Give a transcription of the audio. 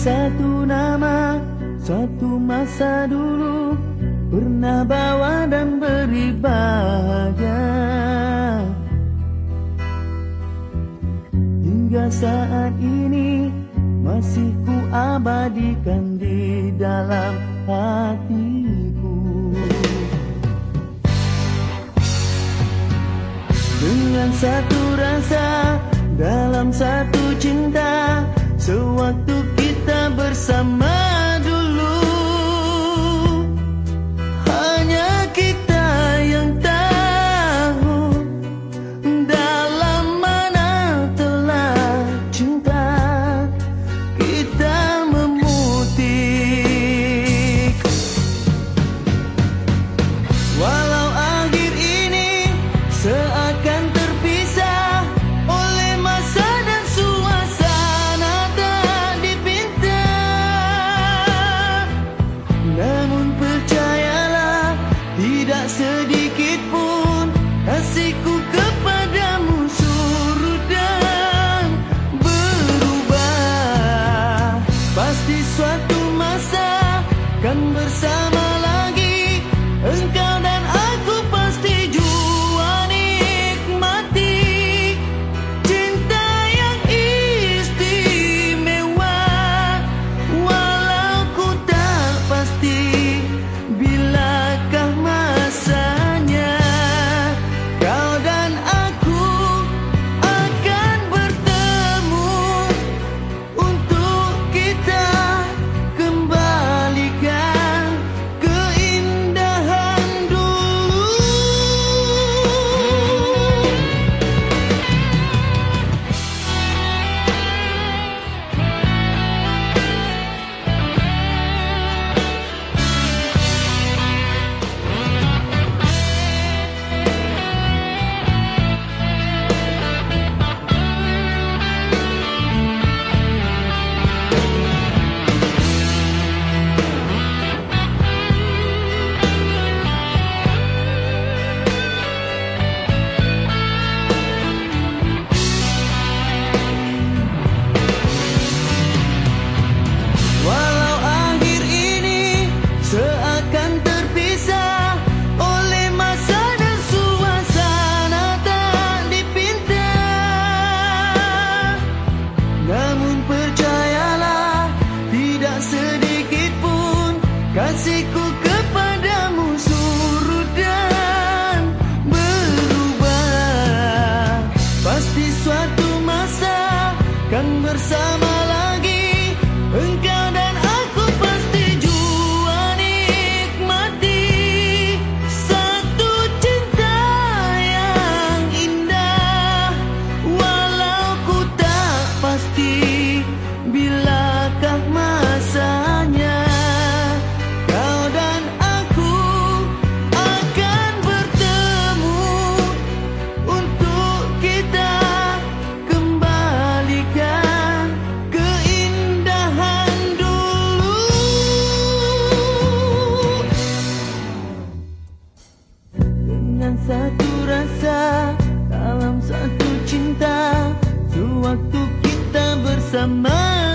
Satu masa dulu pernah bawa dan beri bahagia. Hingga saat ini masih ku abadikan di dalam hatiku. Dengan satu rasa dalam satu cinta Sewaktu kita bersama dulu. Hanya kita yang tahu Dalam mana telah cinta Kita memutik. Walau akhir ini Seakan biasa dalam satu cinta sewaktu kita bersama.